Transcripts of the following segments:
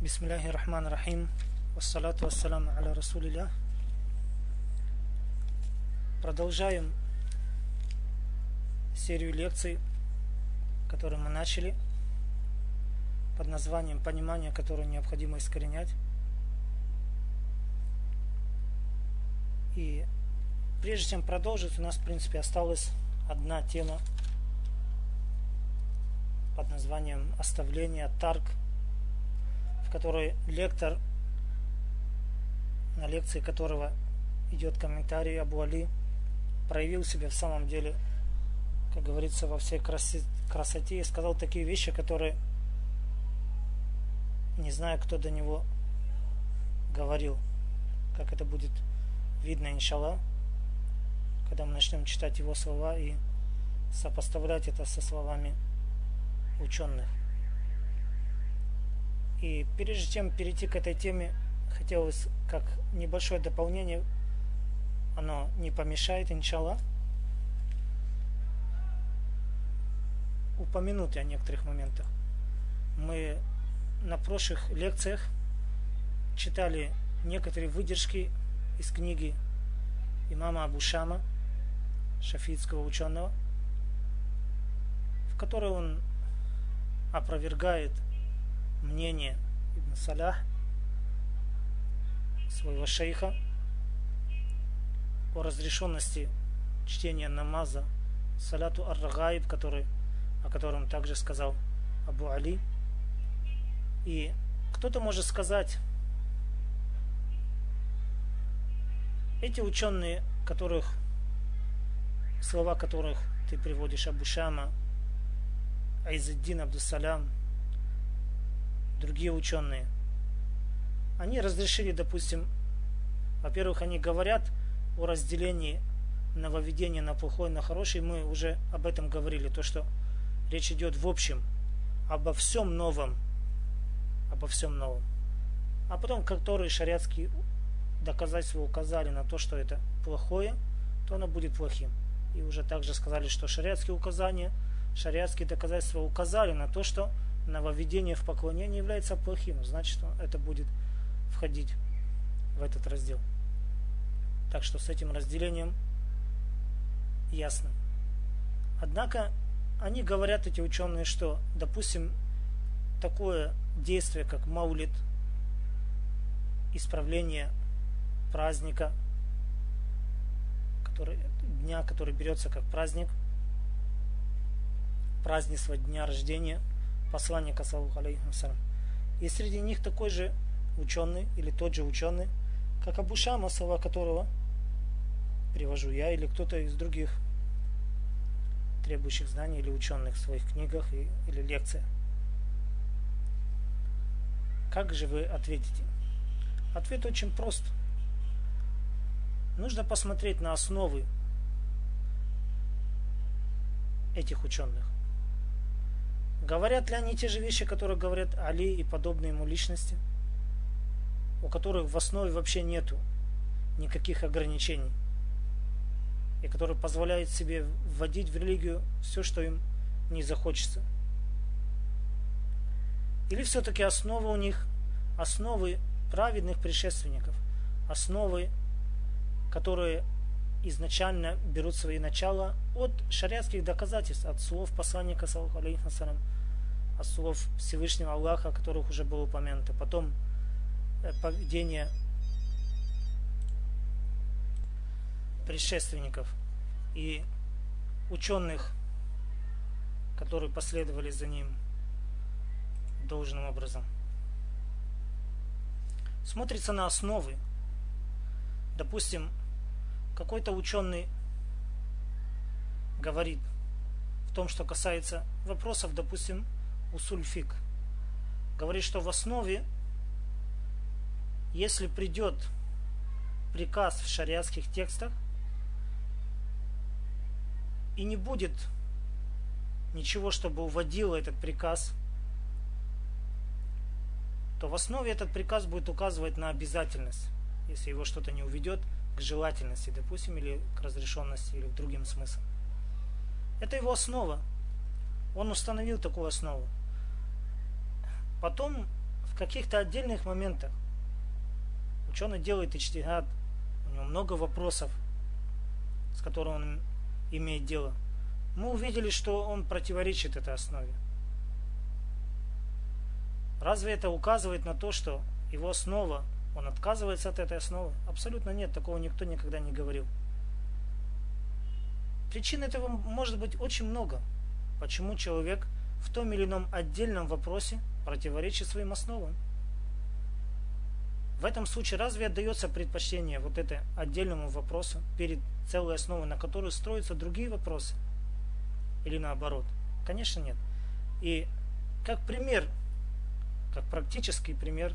Бисмиллахи рахман рахим. Вассалату вассаламу аля расулиля. Продолжаем серию лекций, которые мы начали под названием «Понимание, которое необходимо искоренять». И прежде чем продолжить, у нас, в принципе, осталась одна тема под названием «Оставление тарг» в которой лектор, на лекции которого идет комментарий Абу Али, проявил себя в самом деле, как говорится, во всей красе, красоте и сказал такие вещи, которые не знаю, кто до него говорил, как это будет видно, иншаллах, когда мы начнем читать его слова и сопоставлять это со словами ученых. И прежде чем перейти к этой теме, хотелось как небольшое дополнение, оно не помешает, иншалла, упомянуть о некоторых моментах. Мы на прошлых лекциях читали некоторые выдержки из книги имама Абушама, шафитского ученого, в которой он опровергает мнение Ибн Салях, своего шейха, о разрешенности чтения намаза салату ар-рагаиб, о котором также сказал Абу Али. И кто-то может сказать, эти ученые, которых, слова которых ты приводишь Абу Шама, Айзаддин Абдусалям, другие ученые, они разрешили, допустим, во-первых, они говорят о разделении нововведения на плохое на хорошее. Мы уже об этом говорили, то, что речь идет в общем обо всем новом, обо всем новом. А потом, которые шариатские доказательства указали на то, что это плохое, то оно будет плохим. И уже также сказали, что шариатские указания, шариатские доказательства указали на то, что нововведение в поклонении является плохим, значит это будет входить в этот раздел. Так что с этим разделением ясно. Однако они говорят, эти ученые, что, допустим, такое действие, как маулит, исправление праздника, который, дня, который берется как праздник, празднество дня рождения – посланника, алейхиссалам. И среди них такой же ученый, или тот же ученый, как Абу Шама, слова которого привожу я, или кто-то из других требующих знаний или ученых в своих книгах и, или лекциях. Как же вы ответите? Ответ очень прост. Нужно посмотреть на основы этих ученых. Говорят ли они те же вещи, которые говорят Али и подобные ему личности, у которых в основе вообще нету никаких ограничений, и которые позволяют себе вводить в религию все, что им не захочется? Или все-таки основа у них, основы праведных предшественников, основы, которые изначально берут свои начала от шариатских доказательств, от слов посланника, от слов Всевышнего Аллаха, о которых уже было упомянуто. Потом э, поведение предшественников и ученых, которые последовали за ним должным образом. Смотрится на основы. Допустим, какой-то ученый говорит в том, что касается вопросов, допустим, усульфик, говорит, что в основе, если придет приказ в шариатских текстах, и не будет ничего, чтобы уводило этот приказ, то в основе этот приказ будет указывать на обязательность, если его что-то не уведет – к желательности, допустим, или к разрешенности, или к другим смыслам. Это его основа. Он установил такую основу. Потом в каких-то отдельных моментах ученый делает ичтигад, у него много вопросов, с которыми он имеет дело. Мы увидели, что он противоречит этой основе. Разве это указывает на то, что его основа, он отказывается от этой основы? Абсолютно нет, такого никто никогда не говорил. Причин этого может быть очень много. Почему человек в том или ином отдельном вопросе противоречит своим основам? В этом случае разве отдается предпочтение вот это отдельному вопросу перед целой основой, на которую строятся другие вопросы? Или наоборот? Конечно нет. И как пример как практический пример,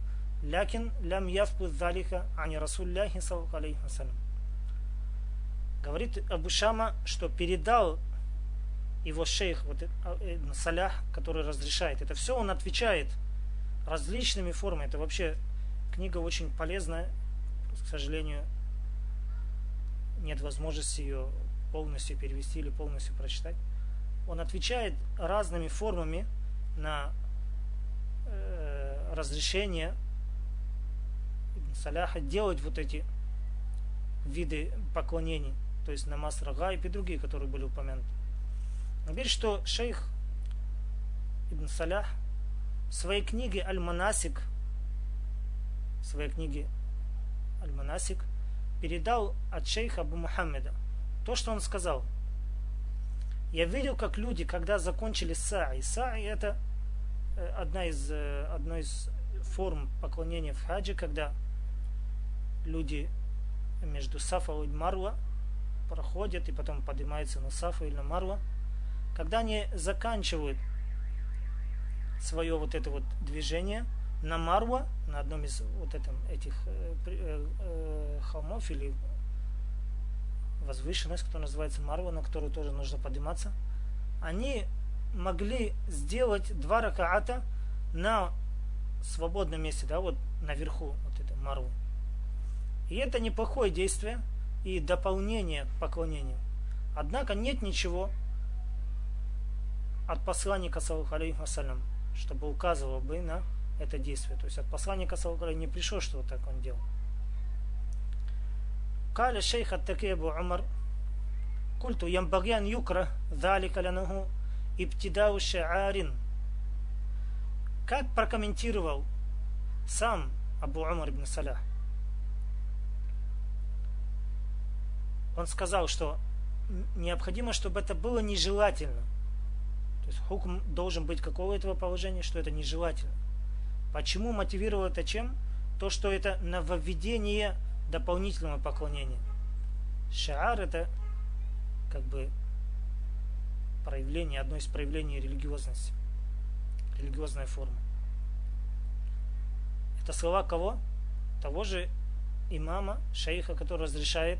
Лякин лям яфбуд залиха ани Расулляхи саллаху Говорит Абу что передал его шейх вот, э, э, Салях, который разрешает это все, он отвечает различными формами. Это вообще книга очень полезная, к сожалению, нет возможности ее полностью перевести или полностью прочитать. Он отвечает разными формами на э, разрешение Саляха делать вот эти виды поклонений, то есть намаз Рагаиб и другие, которые были упомянуты. Он говорит, что шейх Ибн Салях в своей книге Аль-Манасик, в своей книге Аль-Манасик, передал от шейха Абу Мухаммеда то, что он сказал. Я видел, как люди, когда закончили са'i, са'i это Э, одна из, э, одной из форм поклонения в хаджи, когда люди между Сафа и Марва проходят и потом поднимаются на Сафа или на Марва. Когда они заканчивают свое вот это вот движение на Марва, на одном из вот этом, этих э, э, холмов или возвышенность, которая называется Марва, на которую тоже нужно подниматься, они могли сделать два ракаата на свободном месте, да, вот наверху, вот это мару. И это неплохое действие и дополнение к поклонению. Однако нет ничего от посланника, саллаху чтобы указывал бы на это действие. То есть от посланника, саллаху не пришло, что вот так он делал. قال الشيخ التقي أبو عمر قلت ينبغي أن يكره ذلك لأنه Ибтидау Шаарин. Как прокомментировал сам Абу Умар ибн Салях. Он сказал, что необходимо, чтобы это было нежелательно. То есть хукм должен быть какого этого положения, что это нежелательно. Почему мотивировал это чем? То, что это нововведение дополнительного поклонения. Шаар это как бы проявление, одно из проявлений религиозности. Религиозная форма. Это слова кого? Того же имама, шейха, который разрешает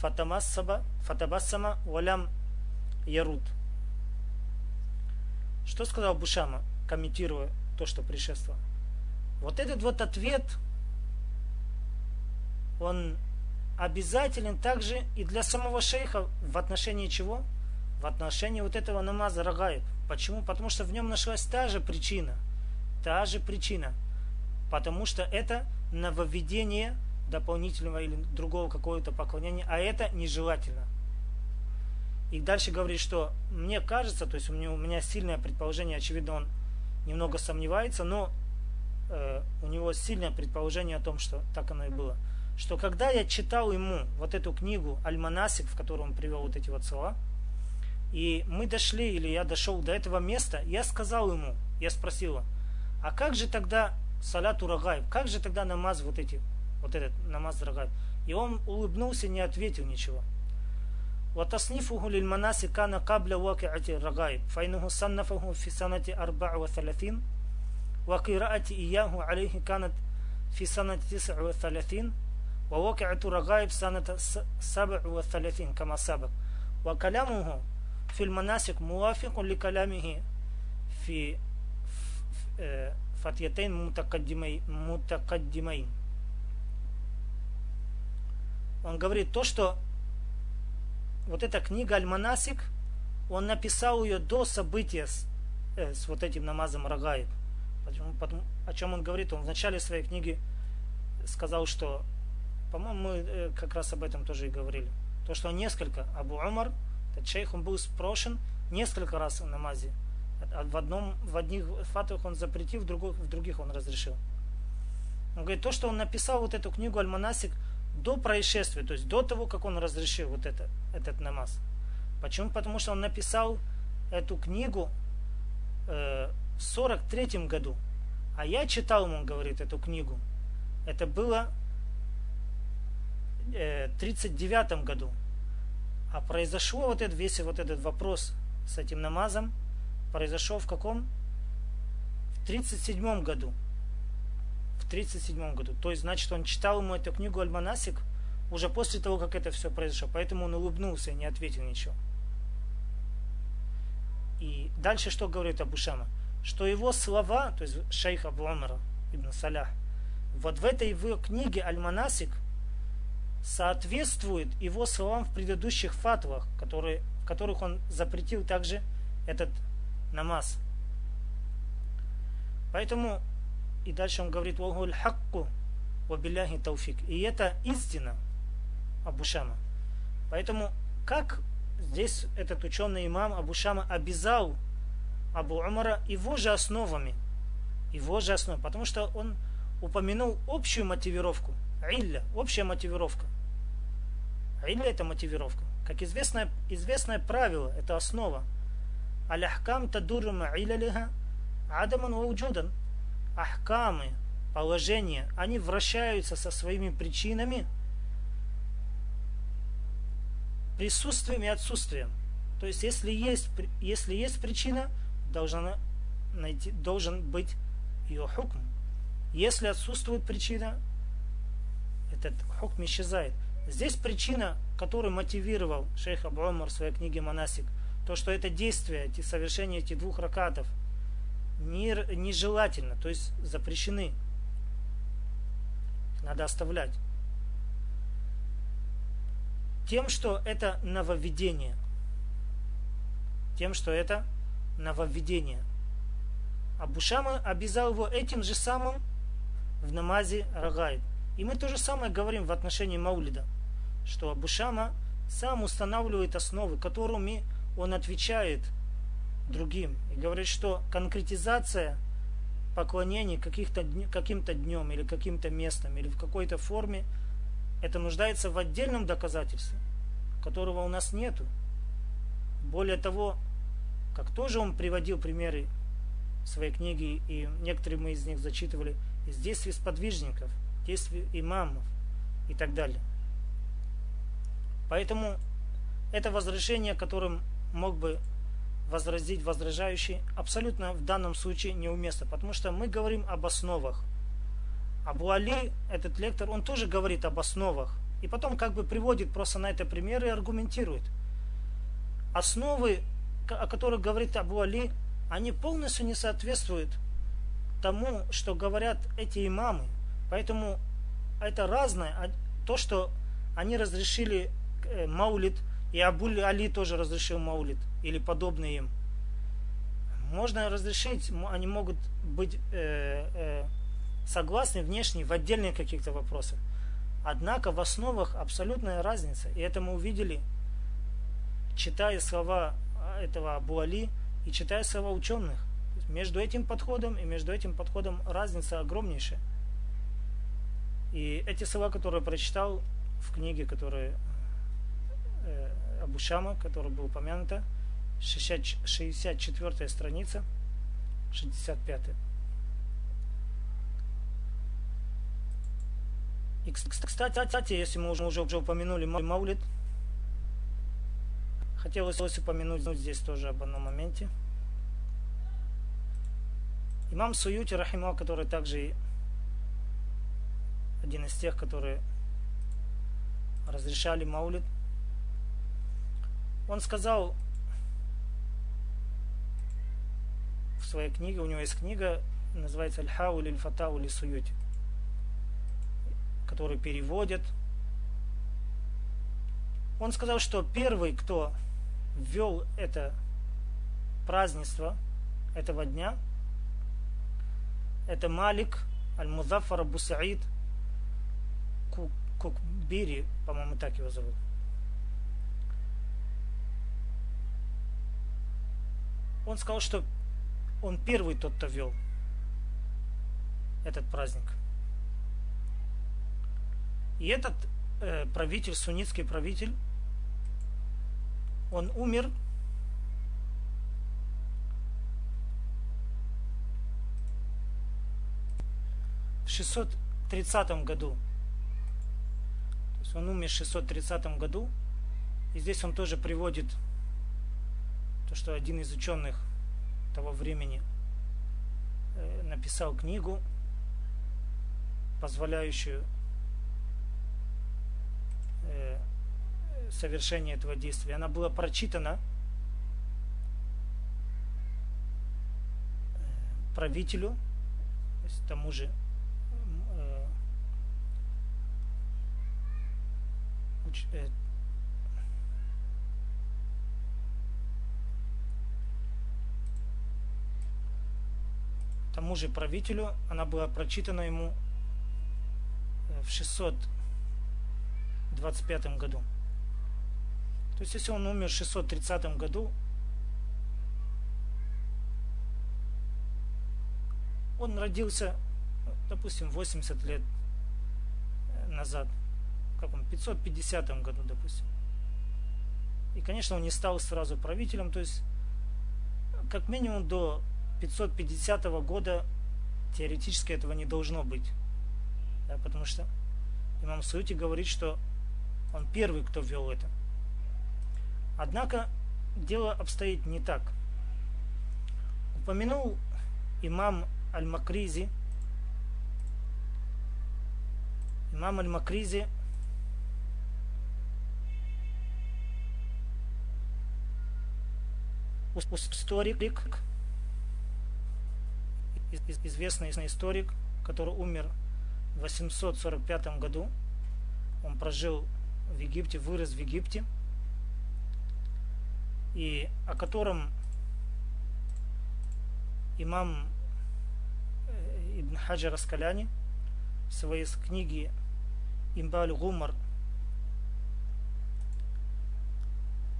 фатамассаба, фатабассама валям ярут. Что сказал Бушама, комментируя то, что предшествовало? Вот этот вот ответ, он обязателен также и для самого шейха в отношении чего? В отношении вот этого намаза рагаев. Почему? Потому что в нем нашлась та же причина. Та же причина. Потому что это нововведение дополнительного или другого какого-то поклонения, а это нежелательно. И дальше говорит, что мне кажется, то есть у меня, у меня сильное предположение, очевидно, он немного сомневается, но э, у него сильное предположение о том, что так оно и было. Что когда я читал ему вот эту книгу Альманасик, в которой он привел вот эти вот слова, и мы дошли, или я дошел до этого места, я сказал ему, я спросил а как же тогда салат урагаев, как же тогда намаз вот эти, вот этот намаз рагаев? И он улыбнулся, не ответил ничего. وتصنيفه للمناسك كان قبل واقعة الرغائب فإنه صنفه في سنة 34 وقراءة إياه عليه كانت في سنة 39 وواقعة الرغائب سنة 37 كما سبق وكلامه في المناسك موافق لكلامه في فتيتين متقدمين متقدمين он говорит то, что вот эта книга Аль-Манасик, он написал ее до события с, э, с вот этим намазом Рагаев. Потому, о чем он говорит? Он в начале своей книги сказал, что, по-моему, мы э, как раз об этом тоже и говорили. То, что он несколько, Абу Умар, этот шейх, он был спрошен несколько раз в намазе. В, одном, в одних фатвах он запретил, в других, в других он разрешил. Он говорит, то, что он написал вот эту книгу Аль-Манасик, до происшествия, то есть до того, как он разрешил вот это, этот намаз. Почему? Потому что он написал эту книгу э, в 43 году. А я читал, он говорит, эту книгу. Это было э, 39 году. А произошло вот этот, весь вот этот вопрос с этим намазом, произошел в каком? В 37 году в 37 году. То есть, значит, он читал ему эту книгу Альманасик уже после того, как это все произошло. Поэтому он улыбнулся и не ответил ничего. И дальше что говорит Абушама? Что его слова, то есть шейха Абу Умара ибн Салях, вот в этой его книге Аль-Манасик соответствует его словам в предыдущих фатвах, которые, в которых он запретил также этот намаз. Поэтому и дальше он говорит «Вагуль хакку вабилляхи тауфик». И это истина Абушама. Поэтому как здесь этот ученый имам Абушама обязал Абу Умара его же основами. Его же основами. Потому что он упомянул общую мотивировку. Илля, общая мотивировка. Илля это мотивировка. Как известное, известное правило, это основа. Аляхкам тадуру ма'илялиха адаман ва уджудан ахкамы, положения, они вращаются со своими причинами, присутствием и отсутствием. То есть, если есть, если есть причина, должна найти, должен быть ее хукм. Если отсутствует причина, этот хукм исчезает. Здесь причина, которую мотивировал шейх Абу Умар в своей книге «Монасик», то, что это действие, совершение этих двух ракатов – нежелательно, то есть запрещены. Надо оставлять. Тем, что это нововведение. Тем, что это нововведение. Абушама обязал его этим же самым в намазе Рагай. И мы то же самое говорим в отношении Маулида, что Абушама сам устанавливает основы, которыми он отвечает – другим. И говорит, что конкретизация поклонений каким-то днем или каким-то местом или в какой-то форме, это нуждается в отдельном доказательстве, которого у нас нету. Более того, как тоже он приводил примеры в своей книге, и некоторые мы из них зачитывали, из действий сподвижников, действий имамов и так далее. Поэтому это возражение, которым мог бы возразить возражающий абсолютно в данном случае неуместно, потому что мы говорим об основах. Абу Али, этот лектор, он тоже говорит об основах. И потом как бы приводит просто на это примеры и аргументирует. Основы, о которых говорит Абу Али, они полностью не соответствуют тому, что говорят эти имамы. Поэтому это разное. А то, что они разрешили э, маулит, и Абу Али тоже разрешил маулит или подобные им. Можно разрешить, они могут быть э, э, согласны внешне в отдельных каких-то вопросах. Однако в основах абсолютная разница. И это мы увидели, читая слова этого Абу Али и читая слова ученых. Между этим подходом и между этим подходом разница огромнейшая. И эти слова, которые прочитал в книге, которая э, Абушама, которая была упомянута, 64 страница, 65. И, кстати, если мы уже, уже, уже упомянули Маулит, хотелось упомянуть здесь тоже об одном моменте. Имам Суюти Рахима, который также один из тех, которые разрешали Маулит, он сказал в своей книге, у него есть книга, называется Аль-Хау или Фатау или Суюти который переводит. Он сказал, что первый, кто ввел это празднество этого дня, это Малик Аль-Музафар Абу Саид Кукбири, по-моему, так его зовут. Он сказал, что он первый тот, кто вел этот праздник. И этот э, правитель, суннитский правитель, он умер в 630 году. То есть он умер в 630 году. И здесь он тоже приводит то, что один из ученых того времени э, написал книгу, позволяющую Э, совершения этого действия. Она была прочитана э, правителю, то есть тому же тому же правителю, она была прочитана ему в 600 25 году. То есть, если он умер в 630 году, он родился, допустим, 80 лет назад, как он, 550 году, допустим. И, конечно, он не стал сразу правителем, то есть, как минимум до 550 года теоретически этого не должно быть. Да, потому что имам Суити говорит, что он первый, кто ввел это. Однако дело обстоит не так. Упомянул имам Аль-Макризи. Имам Аль-Макризи историк, известный историк, который умер в 845 году. Он прожил в Египте, вырос в Египте, и о котором имам э, Ибн Хаджар Аскаляни в своей книге Имбаль Гумар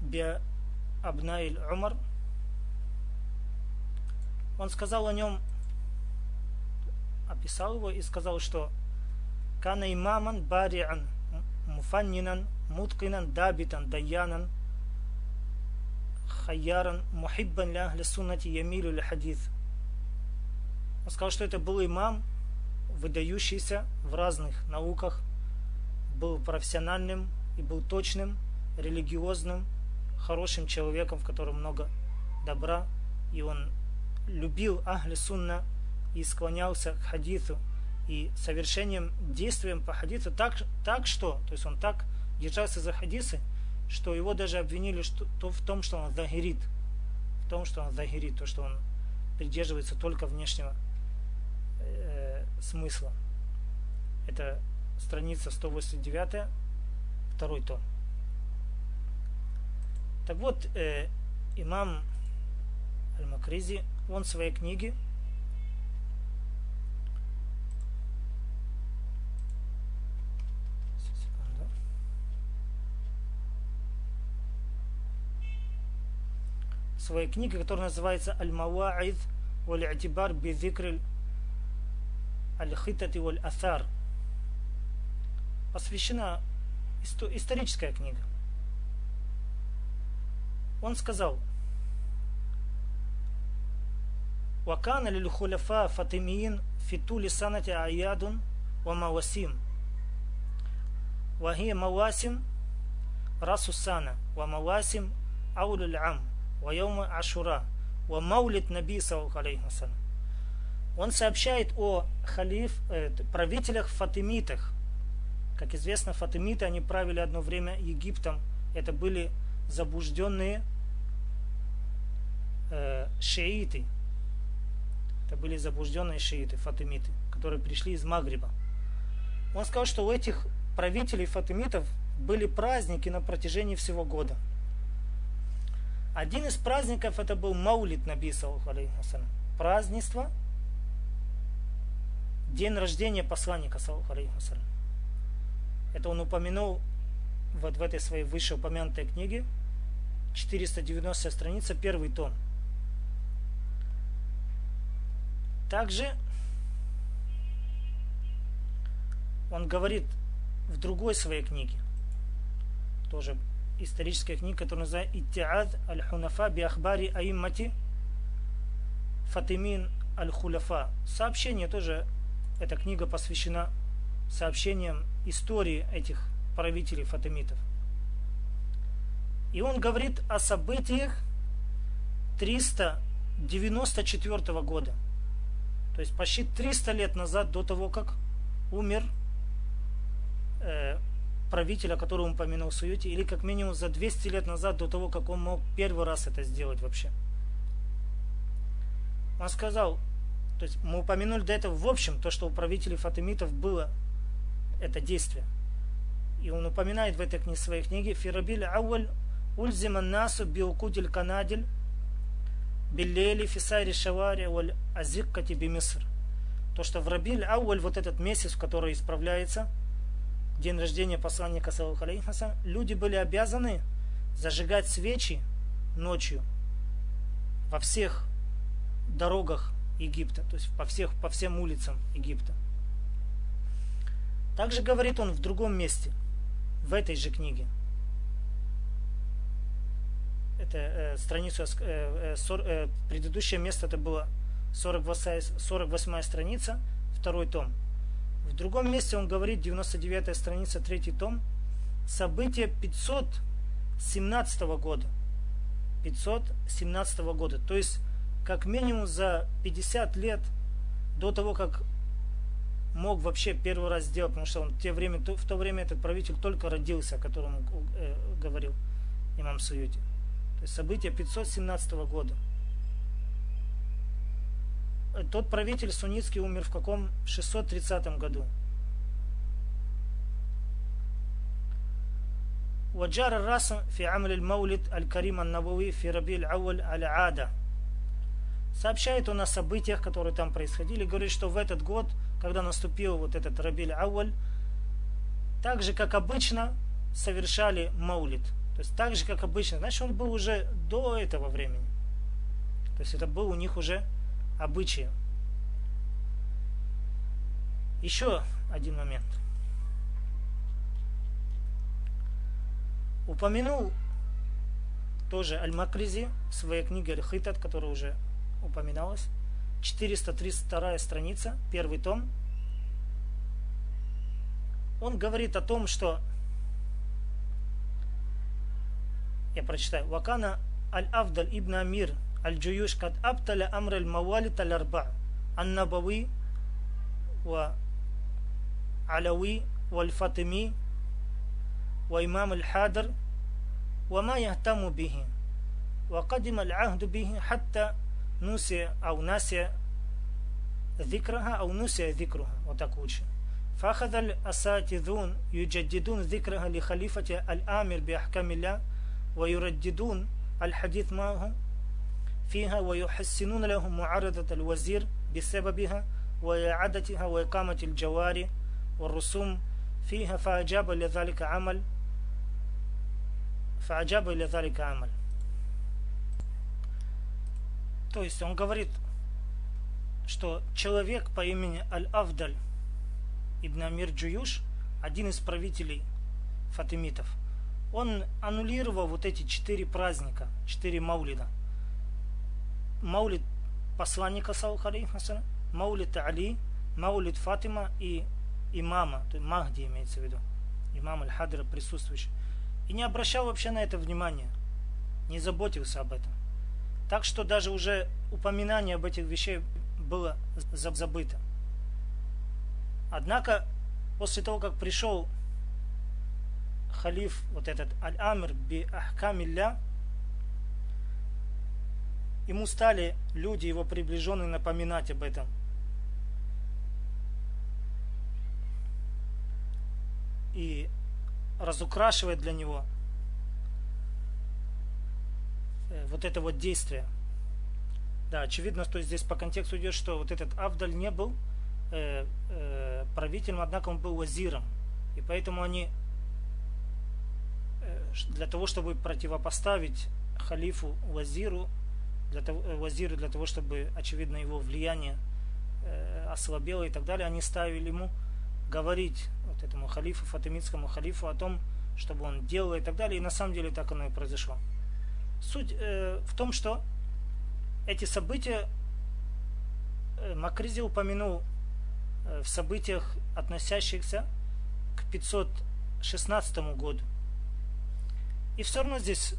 Бя Абнаиль Умар он сказал о нем описал его и сказал, что Кана имаман бариан муфаннинан, муткинан, дабитан, даяна, хайяран, мухиббан ля ахли суннати ямилю ля хадис. Он сказал, что это был имам, выдающийся в разных науках, был профессиональным и был точным, религиозным, хорошим человеком, в котором много добра, и он любил Ахли Сунна и склонялся к хадису, и совершением действием по хадису так, так что, то есть он так держался за хадисы, что его даже обвинили что, то, в том, что он загирит, в том, что он загирит, то, что он придерживается только внешнего э, смысла. Это страница 189, второй том. Так вот, э, имам Аль-Макризи, он в своей книге своей книге, которая называется Аль-Маваид والاعتبار بذكر الخطة والأثار посвящена историческая книга. Он сказал, وكان للخلفاء فاطميين في طول سنة أعياد ومواسم وهي مواسم رأس السنة ومواسم أول العام ва ашура, ва маулит наби саллаху Он сообщает о халиф, э, правителях фатимитах. Как известно, фатимиты, они правили одно время Египтом. Это были забужденные э, шииты. Это были забужденные шииты, фатимиты, которые пришли из Магриба. Он сказал, что у этих правителей фатимитов были праздники на протяжении всего года. Один из праздников это был Маулид Наби Празднество – день рождения посланника, это он упомянул вот в этой своей вышеупомянутой книге, 490 страница, первый том. Также он говорит в другой своей книге, тоже историческая книга, которая называется «Иттиад аль-Хунафа би ахбари аиммати Фатимин аль-Хуляфа». Сообщение тоже эта книга посвящена сообщениям истории этих правителей фатимитов. И он говорит о событиях 394 года. То есть почти 300 лет назад, до того, как умер э, правитель, о котором он упомянул в Суете, или как минимум за 200 лет назад, до того, как он мог первый раз это сделать вообще. Он сказал, то есть мы упомянули до этого в общем то, что у правителей фатимитов было это действие. И он упоминает в этой книге, своей книге Фирабиль Ауаль Ульзима Насу Биукудиль Канадиль Биллели Фисайри Шавари Валь Азиккати Бимиср. То, что в Рабиль Ауаль, вот этот месяц, в который исправляется день рождения посланника Саллаху люди были обязаны зажигать свечи ночью во всех дорогах Египта, то есть по, всех, по всем улицам Египта. Также говорит он в другом месте, в этой же книге. Это э, страницу, э, э, сор, э, предыдущее место это было 48, 48 страница, второй том. В другом месте он говорит, 99 страница, третий том, событие 517 года. 517 года. То есть как минимум за 50 лет до того, как мог вообще первый раз сделать, потому что он в, те время, в то время этот правитель только родился, о котором э, говорил имам Суюти. То есть событие 517 года Тот правитель суннитский умер в каком? В 630 году. وجار الرسم في عمل المولد الكريم النبوي في ربيع الأول على عادة Сообщает он о событиях, которые там происходили. Говорит, что в этот год, когда наступил вот этот Рабиль Ауаль, так же, как обычно, совершали маулит. То есть так же, как обычно. Значит, он был уже до этого времени. То есть это был у них уже обычай. Еще один момент. Упомянул тоже Аль-Макризи в своей книге Аль-Хитат, которая уже упоминалось. 432 страница, первый том. Он говорит о том, что я прочитаю. Вакана аль-Авдаль ибн Амир الجيوش قد أبطل أمر الموالد الأربع النبوي وعلوي والفاطمي وإمام الحاضر وما يهتم به وقدم العهد به حتى نسي أو نسي ذكرها أو نسي ذكرها. وتكوش فأخذ الأساتذون يجددون ذكرها لخليفة الآمر بأحكام الله ويرددون الحديث معه فيها ويحسنون له معارضة الوزير بسببها وإعادتها وإقامة الجواري والرسوم فيها فأجاب لذلك عمل فأجاب لذلك عمل То есть он говорит что человек по имени Аль-Авдаль ибн Амир Джуюш, один из правителей фатимитов, он аннулировал вот эти четыре праздника, четыре маулида. Маулид посланника маулид Али, маулид Фатима и имама, то есть Махди имеется в виду, имам Аль-Хадра присутствующий. И не обращал вообще на это внимания, не заботился об этом. Так что даже уже упоминание об этих вещах было забыто. Однако, после того, как пришел халиф, вот этот Аль-Амр би Ахкамилля, ему стали люди, его приближенные, напоминать об этом. И разукрашивать для него э, вот это вот действие. Да, очевидно, что здесь по контексту идет, что вот этот Авдаль не был э, э, правителем, однако он был вазиром. И поэтому они э, для того, чтобы противопоставить халифу вазиру, для того, э, вазиру для того, чтобы, очевидно, его влияние э, ослабело и так далее, они ставили ему говорить вот этому халифу, фатимидскому халифу о том, чтобы он делал и так далее. И на самом деле так оно и произошло. Суть э, в том, что эти события э, Макризи упомянул э, в событиях, относящихся к 516 году. И все равно здесь,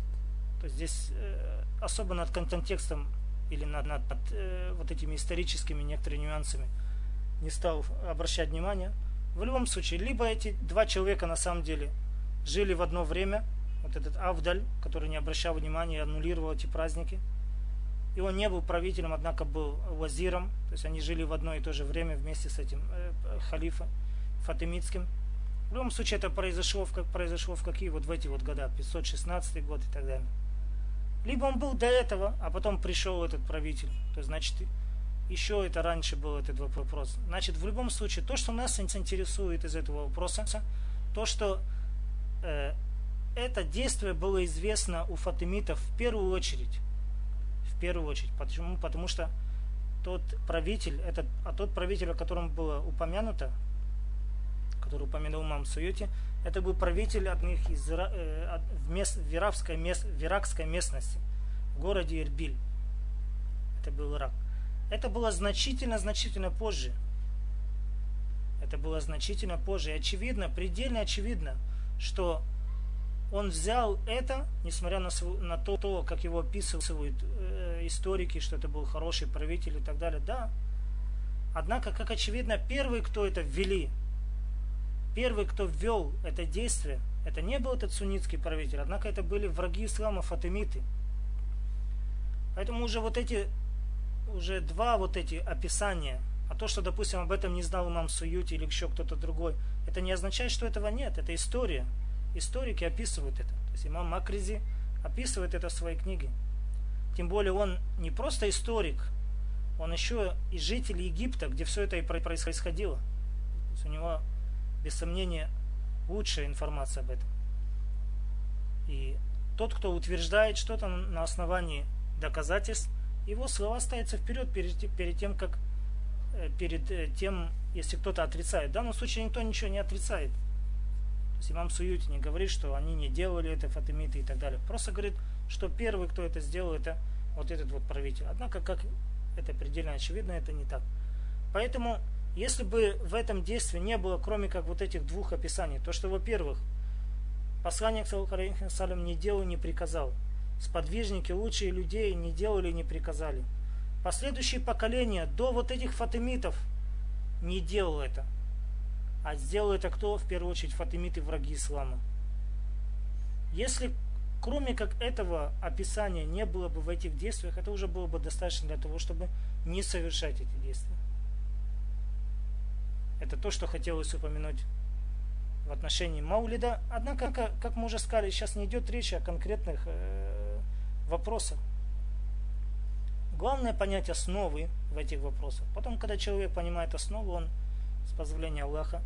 то здесь э, особо над контекстом или над, над, над вот этими историческими некоторыми нюансами не стал обращать внимания. В любом случае, либо эти два человека на самом деле жили в одно время, вот этот Авдаль, который не обращал внимания и аннулировал эти праздники – и он не был правителем, однако был вазиром, то есть они жили в одно и то же время вместе с этим э, халифом Фатимидским. В любом случае это произошло в, как, произошло в какие вот в эти вот года, 516 год и так далее. Либо он был до этого, а потом пришел этот правитель. То есть, значит, еще это раньше был этот вопрос. Значит, в любом случае, то, что нас интересует из этого вопроса, то, что э, это действие было известно у фатимитов в первую очередь в первую очередь. Почему? Потому что тот правитель, этот, а тот правитель, о котором было упомянуто, который упомянул мам Суюти, это был правитель одних из э, в, мест, в, иракской, мест, в иракской местности, в городе Ирбиль. Это был Ирак. Это было значительно-значительно позже. Это было значительно позже. И очевидно, предельно очевидно, что он взял это, несмотря на, на то, то, как его описывают э, историки, что это был хороший правитель и так далее, да. Однако, как очевидно, первый, кто это ввели, первый, кто ввел это действие, это не был этот суннитский правитель, однако это были враги ислама, фатимиты. Поэтому уже вот эти, уже два вот эти описания, а то, что, допустим, об этом не знал имам Суюти или еще кто-то другой, это не означает, что этого нет, это история историки описывают это. То есть имам Макризи описывает это в своей книге. Тем более он не просто историк, он еще и житель Египта, где все это и происходило. То есть у него, без сомнения, лучшая информация об этом. И тот, кто утверждает что-то на основании доказательств, его слова ставятся вперед перед, перед тем, как э, перед э, тем, если кто-то отрицает. В данном случае никто ничего не отрицает. То есть имам Суюти не говорит, что они не делали это, фатимиты и так далее. Просто говорит, что первый, кто это сделал, это вот этот вот правитель. Однако, как это предельно очевидно, это не так. Поэтому, если бы в этом действии не было, кроме как вот этих двух описаний, то что, во-первых, посланник Салам не делал, не приказал. Сподвижники, лучшие людей не делали, не приказали. Последующие поколения до вот этих фатимитов не делал это. А сделал это кто? В первую очередь фатимиты, враги ислама. Если кроме как этого описания не было бы в этих действиях, это уже было бы достаточно для того, чтобы не совершать эти действия. Это то, что хотелось упомянуть в отношении Маулида. Однако, как мы уже сказали, сейчас не идет речь о конкретных э, вопросах. Главное понять основы в этих вопросах. Потом, когда человек понимает основу, он, с позволения Аллаха,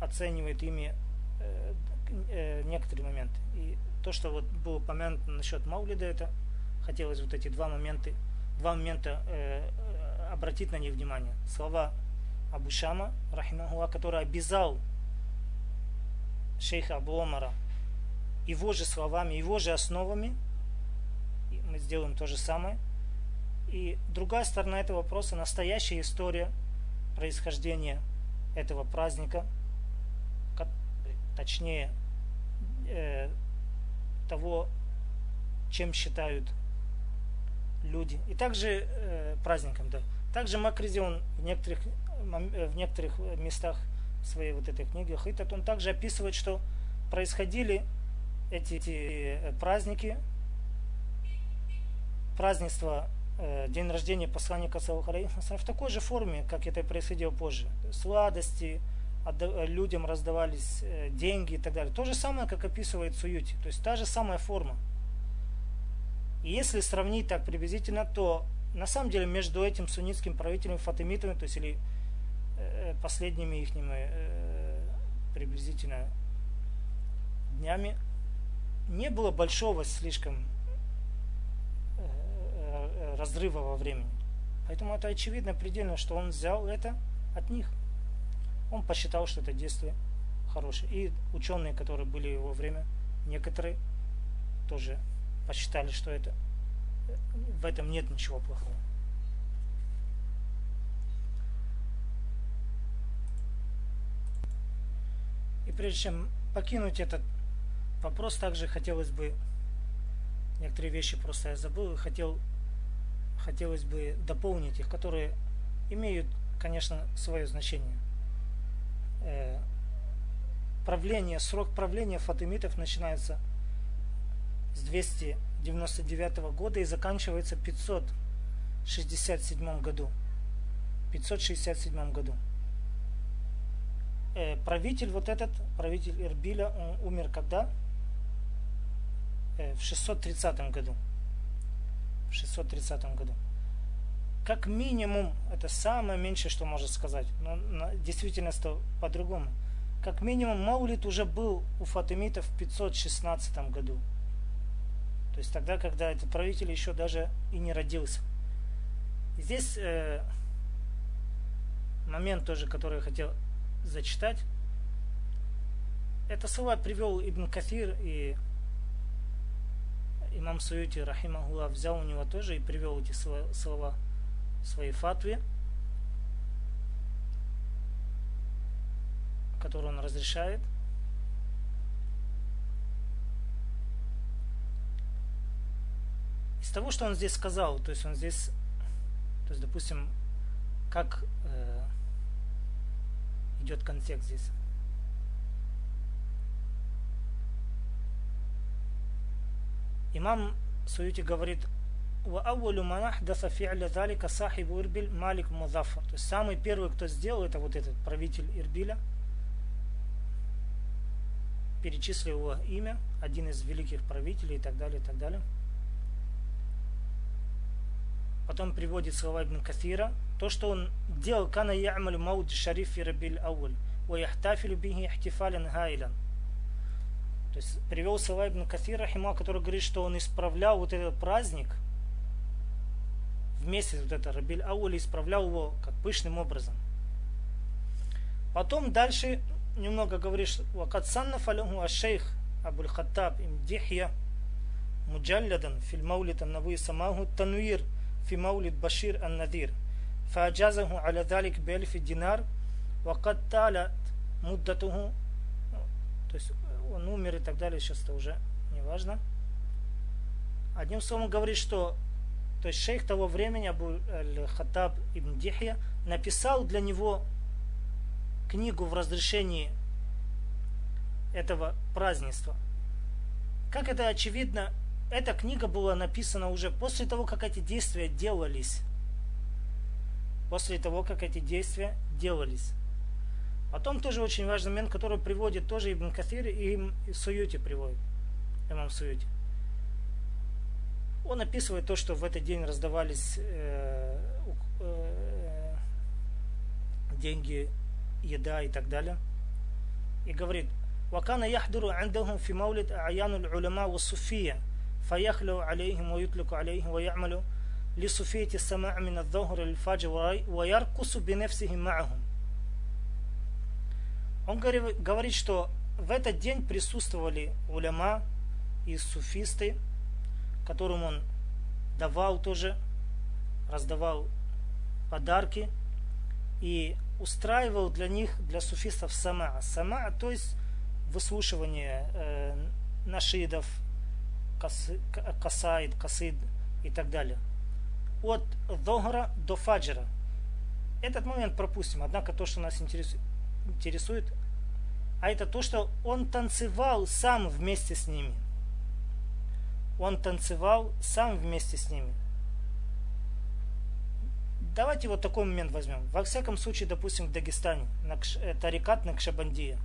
оценивает ими э, э, некоторые моменты. И то, что вот было упомянуто насчет Маулида, это хотелось вот эти два момента, два момента э, обратить на них внимание. Слова Абу Шама, рахимахуа, который обязал шейха Абу Омара его же словами, его же основами. И мы сделаем то же самое. И другая сторона этого вопроса, настоящая история происхождения этого праздника, точнее э, того, чем считают люди. И также э, праздником, да. Также Макризион в некоторых, в некоторых местах своей вот этой книги Хитат, он также описывает, что происходили эти, эти э, праздники, празднество э, день рождения посланника в такой же форме, как это происходило позже. Сладости, людям раздавались э, деньги и так далее. То же самое, как описывает Суюти. То есть та же самая форма. И если сравнить так приблизительно, то на самом деле между этим суннитским правителем фатимитами, то есть или э, последними их э, приблизительно днями, не было большого слишком э, разрыва во времени. Поэтому это очевидно предельно, что он взял это от них. Он посчитал, что это действие хорошее. И ученые, которые были в его время, некоторые тоже посчитали, что это в этом нет ничего плохого. И прежде чем покинуть этот вопрос, также хотелось бы некоторые вещи просто я забыл, хотел, хотелось бы дополнить их, которые имеют, конечно, свое значение. Э, правление, срок правления фатимитов начинается с 299 года и заканчивается в 567 году. 567 году. Э, правитель вот этот, правитель Ирбиля, он умер когда? Э, в 630 году. В 630 году. Как минимум, это самое меньшее, что можно сказать. Но действительность то по-другому. Как минимум, Маулит уже был у фатимитов в 516 году. То есть тогда, когда этот правитель еще даже и не родился. Здесь э, момент тоже, который я хотел зачитать. Это слова привел Ибн Кафир и имам Суюти, рахимахулла, взял у него тоже и привел эти слова в своей фатве, которые он разрешает. из того, что он здесь сказал, то есть он здесь, то есть, допустим, как э, идет контекст здесь. Имам Суюти говорит, وأول من أحدث فعل ذلك صاحب Ирбиль Малик Музафар. То есть самый первый, кто сделал это, вот этот правитель Ирбиля, перечислил его имя, один из великих правителей и так далее, и так далее. Потом приводит слова Ибн Кафира. То, что он делал, кана ямаль мауд шариф и рабиль ауль. Уяхтафилю бихи ахтифален гайлен. То есть привел слова Ибн Кафира, Хима, который говорит, что он исправлял вот этот праздник вместе месяц вот это Рабиль Аули исправлял его как пышным образом. Потом дальше немного говоришь Вакадсанна фалюху ашейх Абуль Хаттаб им дихья муджаллядан фильмаулитан навы самаху тануир في مولد بشير النذير فأجازه على ذلك بألف دينار وقد طالت مدته то есть он умер и так далее, сейчас это уже не важно. Одним словом говорит, что то есть шейх того времени, Абу Хатаб ибн Дихья, написал для него книгу в разрешении этого празднества. Как это очевидно, эта книга была написана уже после того, как эти действия делались. После того, как эти действия делались. Потом тоже очень важный момент, который приводит тоже Ибн Кафир и Суюти приводит. Имам Суюти. Он описывает то, что в этот день раздавались э, э, деньги, еда и так далее. И говорит, وكان يحضر عندهم في مولد أعيان العلماء والصوفية فيخلو عليهم ويطلق عليهم ويعمل لسفية السماع من الظهر للفجر ويرقص بنفسه معهم. Он говорит, что в этот день присутствовали уляма и суфисты, которым он давал тоже, раздавал подарки и устраивал для них, для суфистов сама. Сама, то есть выслушивание э, нашидов, касаид, касид и так далее. От догра до фаджра. Этот момент пропустим. Однако то, что нас интересует, а это то, что он танцевал сам вместе с ними. Он танцевал сам вместе с ними. Давайте вот такой момент возьмем. Во всяком случае, допустим, в Дагестане, Накш, э, тарикат Накшабандия.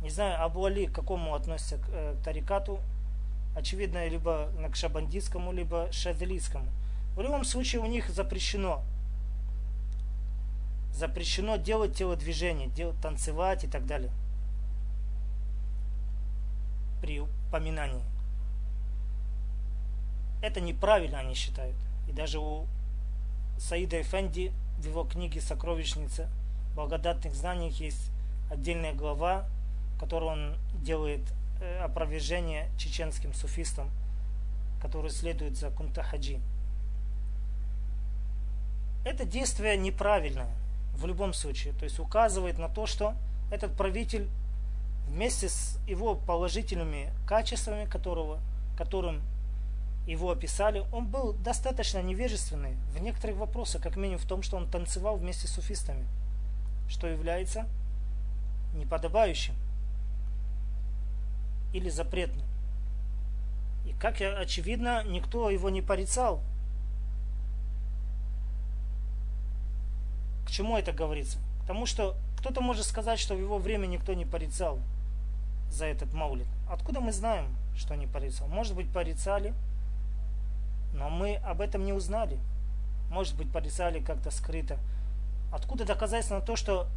Не знаю, Абу Али к какому относится к э, тарикату. Очевидно, либо Накшабандийскому, либо Шаделийскому. В любом случае, у них запрещено запрещено делать телодвижение, делать, танцевать и так далее. При упоминании. Это неправильно они считают. И даже у Саида Эфенди в его книге «Сокровищница благодатных знаний» есть отдельная глава, в которой он делает опровержение чеченским суфистам, которые следуют за Кунтахаджи. Это действие неправильное в любом случае. То есть указывает на то, что этот правитель вместе с его положительными качествами, которого, которым его описали, он был достаточно невежественный в некоторых вопросах, как минимум в том, что он танцевал вместе с суфистами, что является неподобающим или запретным. И как очевидно, никто его не порицал. К чему это говорится? К тому, что кто-то может сказать, что в его время никто не порицал за этот маулит. Откуда мы знаем, что не порицал? Может быть, порицали, но мы об этом не узнали. Может быть, порицали как-то скрыто. Откуда доказательство на то, что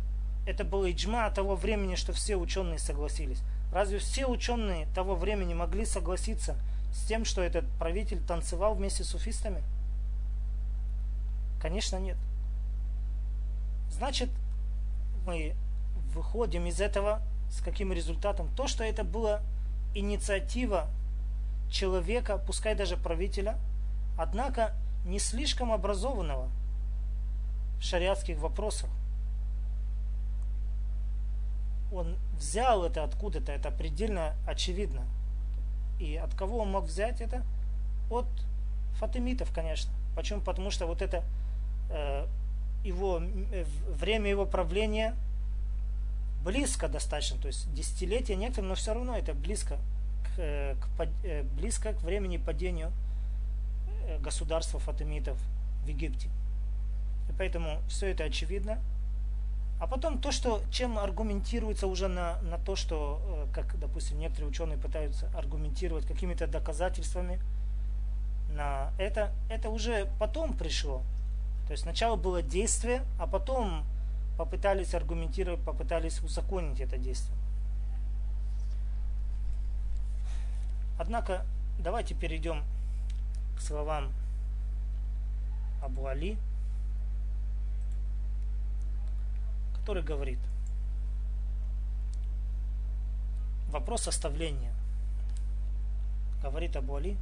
это было иджма того времени, что все ученые согласились? Разве все ученые того времени могли согласиться с тем, что этот правитель танцевал вместе с суфистами? Конечно, нет. Значит, мы выходим из этого с каким результатом? То, что это была инициатива человека, пускай даже правителя, однако не слишком образованного в шариатских вопросах. Он взял это откуда-то, это предельно очевидно. И от кого он мог взять это? От фатимитов, конечно. Почему? Потому что вот это э, его, э, время его правления близко достаточно, то есть десятилетия некоторые, но все равно это близко к, э, к, э, близко к времени падению государства фатимитов в Египте. И поэтому все это очевидно. А потом то, что, чем аргументируется уже на, на то, что, как, допустим, некоторые ученые пытаются аргументировать какими-то доказательствами на это, это уже потом пришло. То есть сначала было действие, а потом попытались аргументировать, попытались узаконить это действие. Однако, давайте перейдем к словам Абу Али, который говорит, вопрос оставления, говорит Абу Али,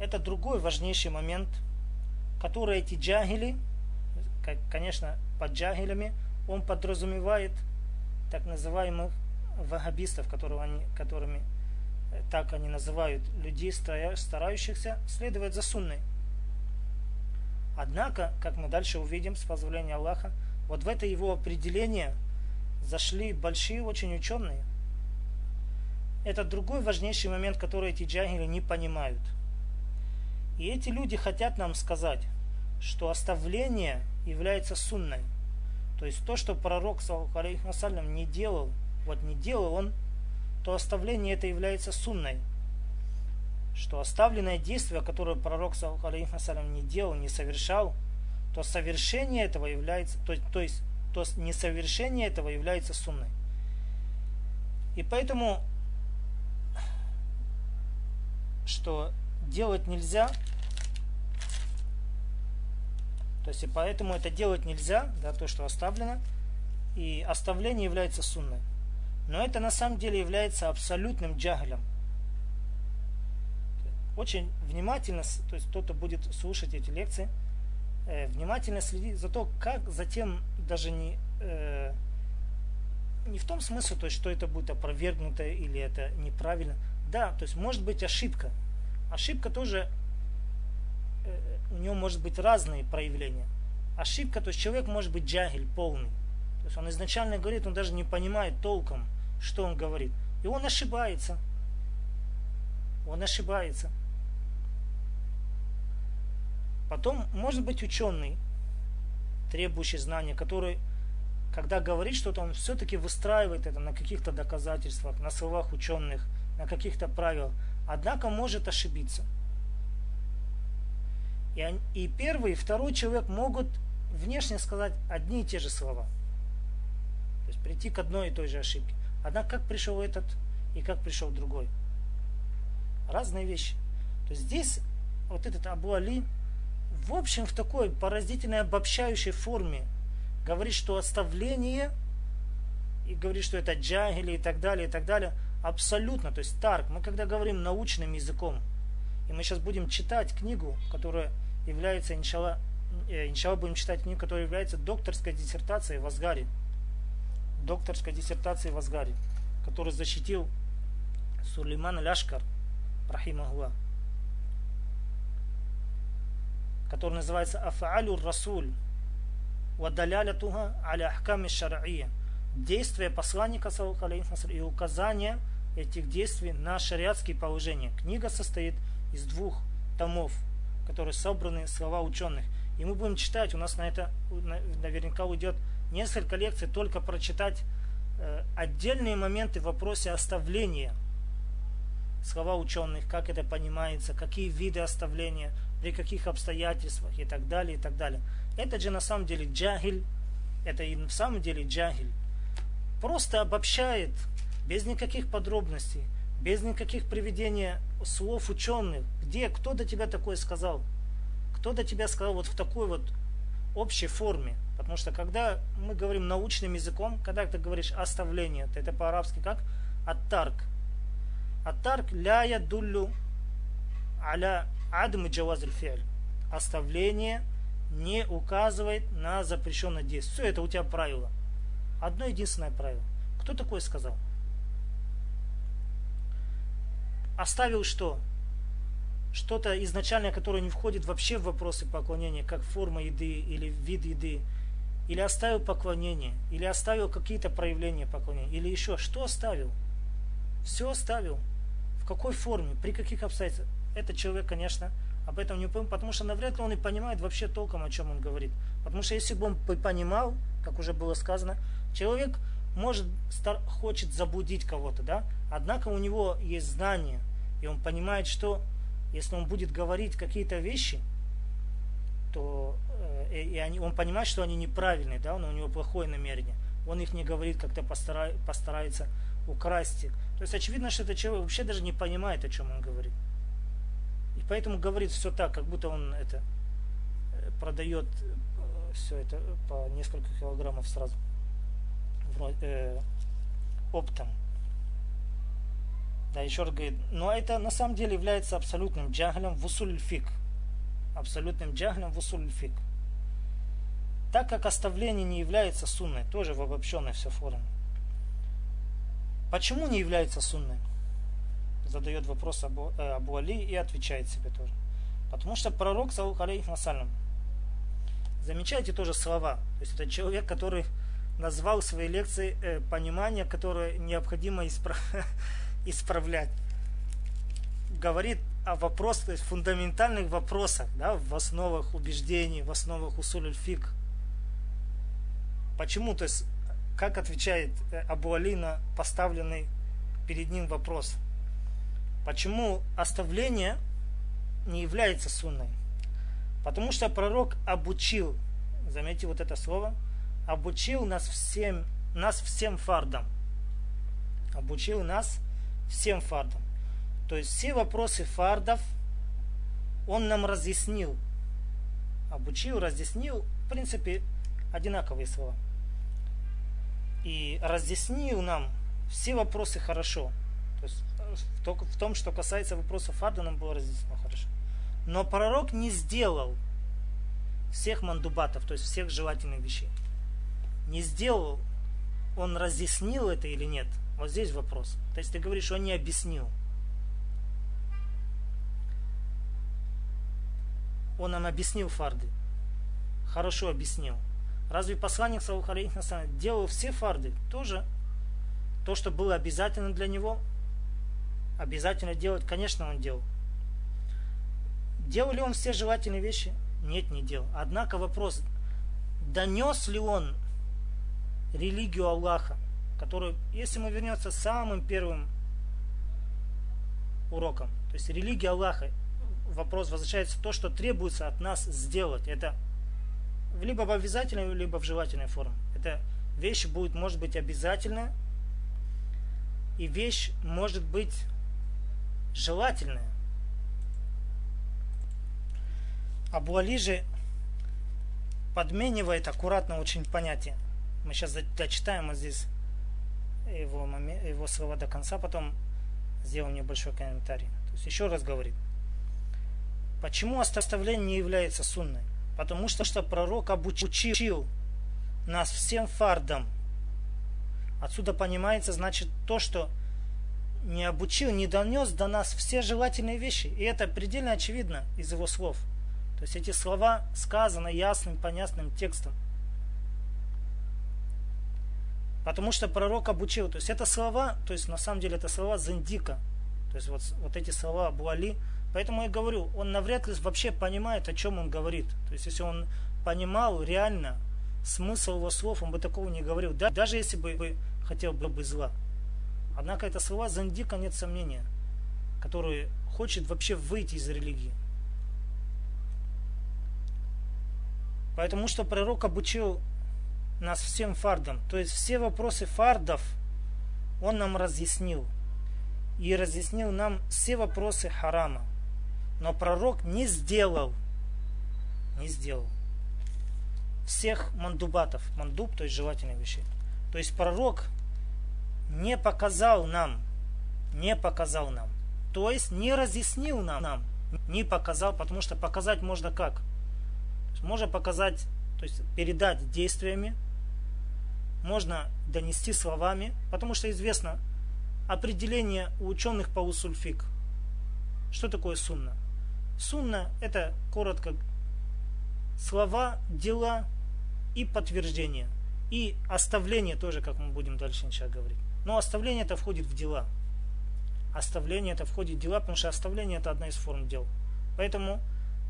это другой важнейший момент, который эти джагили – конечно, под джагилями он подразумевает так называемых вагабистов, которые они, которыми э, так они называют людей, старающихся следовать за сунной. Однако, как мы дальше увидим, с позволения Аллаха, вот в это его определение зашли большие очень ученые. Это другой важнейший момент, который эти джагили не понимают. И эти люди хотят нам сказать, что оставление является сунной. То есть то, что пророк, саллаху не делал, вот не делал он, то оставление это является сунной. Что оставленное действие, которое пророк, саллаху не делал, не совершал, то совершение этого является, то, то есть то несовершение этого является сунной. И поэтому, что делать нельзя, То есть и поэтому это делать нельзя, да, то, что оставлено. И оставление является сунной. Но это на самом деле является абсолютным джаглем. Очень внимательно, то есть кто-то будет слушать эти лекции, э, внимательно следить за то, как затем даже не, э, не в том смысле, то есть, что это будет опровергнуто или это неправильно. Да, то есть может быть ошибка. Ошибка тоже Э, у него может быть разные проявления. Ошибка, то есть человек может быть джагель полный. То есть он изначально говорит, он даже не понимает толком, что он говорит. И он ошибается. Он ошибается. Потом может быть ученый, требующий знания, который, когда говорит что-то, он все-таки выстраивает это на каких-то доказательствах, на словах ученых, на каких-то правилах. Однако может ошибиться. И, они, и первый и второй человек могут внешне сказать одни и те же слова. То есть прийти к одной и той же ошибке. Однако как пришел этот и как пришел другой. Разные вещи. То есть здесь вот этот Абу Али в общем в такой поразительной обобщающей форме говорит, что оставление и говорит, что это джагили и так далее, и так далее. Абсолютно, то есть тарк. Мы когда говорим научным языком, и мы сейчас будем читать книгу, которая является, иншалла, э, иншалла будем читать книгу, которая является докторской диссертацией в Азгаре. Докторской диссертацией в Азгаре, который защитил Сулейман Ляшкар, рахимахуа, который называется Афаалю Расуль, Вадалялятуха аля ахками шар'ия. Действия посланника и указания этих действий на шариатские положения. Книга состоит из двух томов, которые собраны слова ученых. И мы будем читать, у нас на это наверняка уйдет несколько лекций, только прочитать э, отдельные моменты в вопросе оставления слова ученых, как это понимается, какие виды оставления, при каких обстоятельствах и так далее, и так далее. Это же на самом деле джагиль, это и на самом деле джагиль. Просто обобщает, без никаких подробностей, без никаких приведения слов ученых. Где, кто до тебя такое сказал? Кто до тебя сказал вот в такой вот общей форме? Потому что когда мы говорим научным языком, когда ты говоришь оставление, то это по-арабски как? Аттарк. Аттарк ля ядуллю аля адм джаваз фиаль. Оставление не указывает на запрещенное действие. Все это у тебя правило. Одно единственное правило. Кто такое сказал? оставил что? Что-то изначальное, которое не входит вообще в вопросы поклонения, как форма еды или вид еды. Или оставил поклонение, или оставил какие-то проявления поклонения, или еще. Что оставил? Все оставил. В какой форме, при каких обстоятельствах? Этот человек, конечно, об этом не помнит, потому что навряд ли он и понимает вообще толком, о чем он говорит. Потому что если бы он понимал, как уже было сказано, человек может, хочет заблудить кого-то, да, однако у него есть знание, и он понимает, что если он будет говорить какие-то вещи, то э, и они, он понимает, что они неправильные, да, но у него плохое намерение. Он их не говорит, как-то постара, постарается украсть. То есть очевидно, что этот человек вообще даже не понимает, о чем он говорит. И поэтому говорит все так, как будто он это э, продает э, все это по несколько килограммов сразу э, оптом. Да, еще раз говорит, но это на самом деле является абсолютным джаглем в усуль фик. Абсолютным джаглем в усуль фик. Так как оставление не является сунной, тоже в обобщенной все форме. Почему не является сунной? Задает вопрос Абу, э, Абу Али и отвечает себе тоже. Потому что пророк, саллаху алейхи замечайте тоже слова. То есть это человек, который назвал свои лекции э, понимание, которое необходимо исправить исправлять. Говорит о вопросах, то есть фундаментальных вопросах, да, в основах убеждений, в основах усуль фиг. Почему, то есть, как отвечает э, Абу Али на поставленный перед ним вопрос? Почему оставление не является сунной? Потому что пророк обучил, заметьте вот это слово, обучил нас всем, нас всем фардам. Обучил нас всем фардам. То есть все вопросы фардов он нам разъяснил. обучил, разъяснил, в принципе, одинаковые слова. И разъяснил нам все вопросы хорошо. То есть в том, что касается вопросов фарда, нам было разъяснено хорошо. Но пророк не сделал всех мандубатов, то есть всех желательных вещей. Не сделал, он разъяснил это или нет? Вот здесь вопрос. То есть ты говоришь, он не объяснил. Он нам объяснил фарды. Хорошо объяснил. Разве посланник Саллаху делал все фарды? Тоже то, что было обязательно для него, обязательно делать, конечно, он делал. Делал ли он все желательные вещи? Нет, не делал. Однако вопрос, донес ли он религию Аллаха, которую, если мы вернемся самым первым уроком, то есть религия Аллаха, вопрос возвращается то, что требуется от нас сделать. Это либо в обязательной, либо в желательной форме. Эта вещь будет, может быть, обязательная, и вещь может быть желательная. Абу Али же подменивает аккуратно очень понятие. Мы сейчас дочитаем вот здесь его, момент, его слова до конца, потом сделаем небольшой комментарий. То есть еще раз говорит. Почему оставление не является сунной? Потому что, что пророк обучил нас всем фардам. Отсюда понимается, значит, то, что не обучил, не донес до нас все желательные вещи. И это предельно очевидно из его слов. То есть эти слова сказаны ясным, понятным текстом. Потому что пророк обучил. То есть это слова, то есть на самом деле это слова Зендика. То есть вот, вот эти слова Абу Али. Поэтому я говорю, он навряд ли вообще понимает, о чем он говорит. То есть если он понимал реально смысл его слов, он бы такого не говорил. Да, даже если бы хотел бы зла. Однако это слова Зендика, нет сомнения, который хочет вообще выйти из религии. Потому что пророк обучил нас всем фардам. То есть все вопросы фардов он нам разъяснил. И разъяснил нам все вопросы харама. Но пророк не сделал, не сделал всех мандубатов. Мандуб, то есть желательных вещей. То есть пророк не показал нам, не показал нам. То есть не разъяснил нам, нам не показал, потому что показать можно как? Можно показать, то есть передать действиями, можно донести словами, потому что известно определение у ученых по усульфик. Что такое сунна? Сунна это коротко слова, дела и подтверждение. И оставление тоже, как мы будем дальше сейчас говорить. Но оставление это входит в дела. Оставление это входит в дела, потому что оставление это одна из форм дел. Поэтому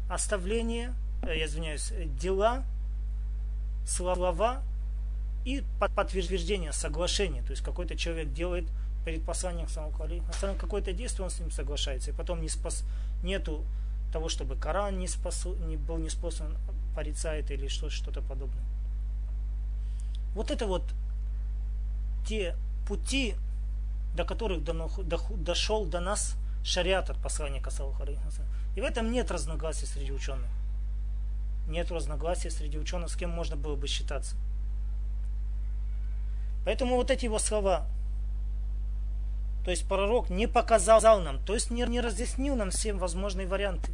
оставление Э, я извиняюсь, дела, слова и подтверждение, соглашение. То есть какой-то человек делает перед посланием самого какое-то действие, он с ним соглашается. И потом не спас, нету того, чтобы Коран не, спасу, не был не спослан, порицает или что, что-то подобное. Вот это вот те пути, до которых дошел до нас шариат от посланника И в этом нет разногласий среди ученых нет разногласия среди ученых, с кем можно было бы считаться. Поэтому вот эти его слова, то есть пророк не показал нам, то есть не, не разъяснил нам все возможные варианты.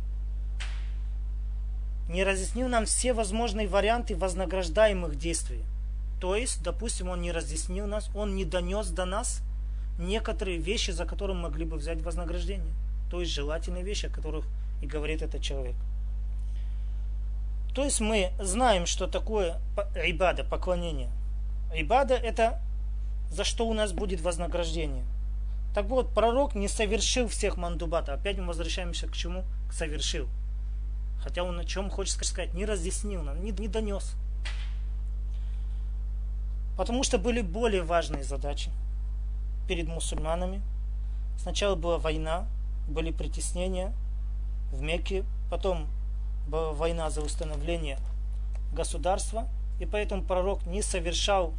Не разъяснил нам все возможные варианты вознаграждаемых действий. То есть, допустим, он не разъяснил нас, он не донес до нас некоторые вещи, за которые могли бы взять вознаграждение. То есть желательные вещи, о которых и говорит этот человек. То есть мы знаем, что такое ибада, поклонение. Ибада это за что у нас будет вознаграждение. Так вот, пророк не совершил всех мандубата. Опять мы возвращаемся к чему? К совершил. Хотя он о чем хочет сказать, не разъяснил нам, не, не донес. Потому что были более важные задачи перед мусульманами. Сначала была война, были притеснения в Мекке, потом война за установление государства, и поэтому пророк не совершал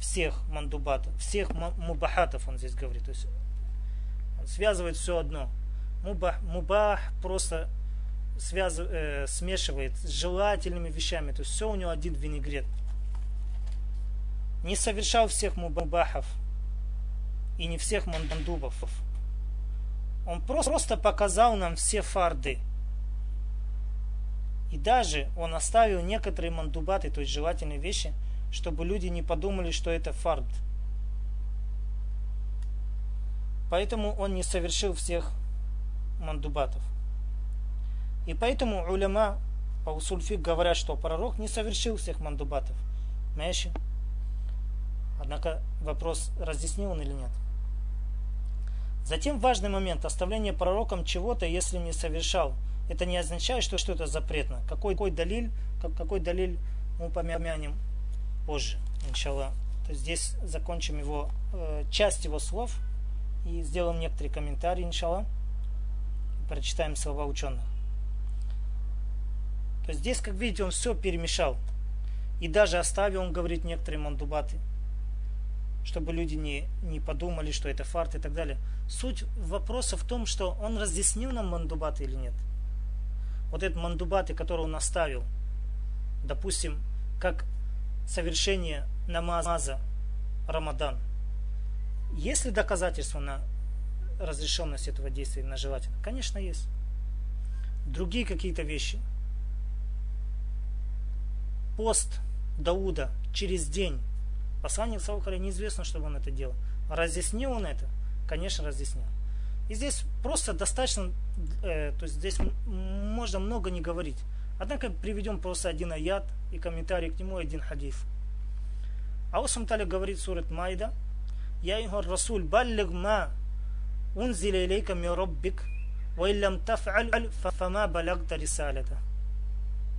всех мандубатов, всех мубахатов, он здесь говорит. То есть он связывает все одно. Мубах, мубах просто связ, э, смешивает с желательными вещами. То есть все у него один винегрет. Не совершал всех мубахов и не всех мандубов. Он просто показал нам все фарды. И даже он оставил некоторые мандубаты, то есть желательные вещи, чтобы люди не подумали, что это фард. Поэтому он не совершил всех мандубатов. И поэтому уляма по усульфик говорят, что пророк не совершил всех мандубатов. Понимаешь? Однако вопрос, разъяснил он или нет. Затем важный момент. Оставление пророком чего-то, если не совершал. Это не означает, что, что это запретно. Какой, какой далиль, как, какой далиль мы помянем позже, иншаллах. То здесь закончим его, э, часть его слов и сделаем некоторые комментарии, иншаллах. Прочитаем слова ученых. То есть здесь, как видите, он все перемешал. И даже оставил, он говорит, некоторые мандубаты чтобы люди не, не подумали, что это фарт и так далее. Суть вопроса в том, что он разъяснил нам мандубаты или нет. Вот этот мандубаты, который он оставил, допустим, как совершение намаза Рамадан. Есть ли доказательства на разрешенность этого действия на желательно? Конечно, есть. Другие какие-то вещи. Пост Дауда через день Посланник Саухаля неизвестно, чтобы он это делал. Разъяснил он это? Конечно, разъяснил. И здесь просто достаточно, э, то есть здесь можно много не говорить. Однако приведем просто один аят и комментарий к нему, один хадис. Аллах Сумталя говорит сурат Майда, Я ихор Расуль, баллиг ма унзиля илейка ми таф'аль, фама балагта рисалята.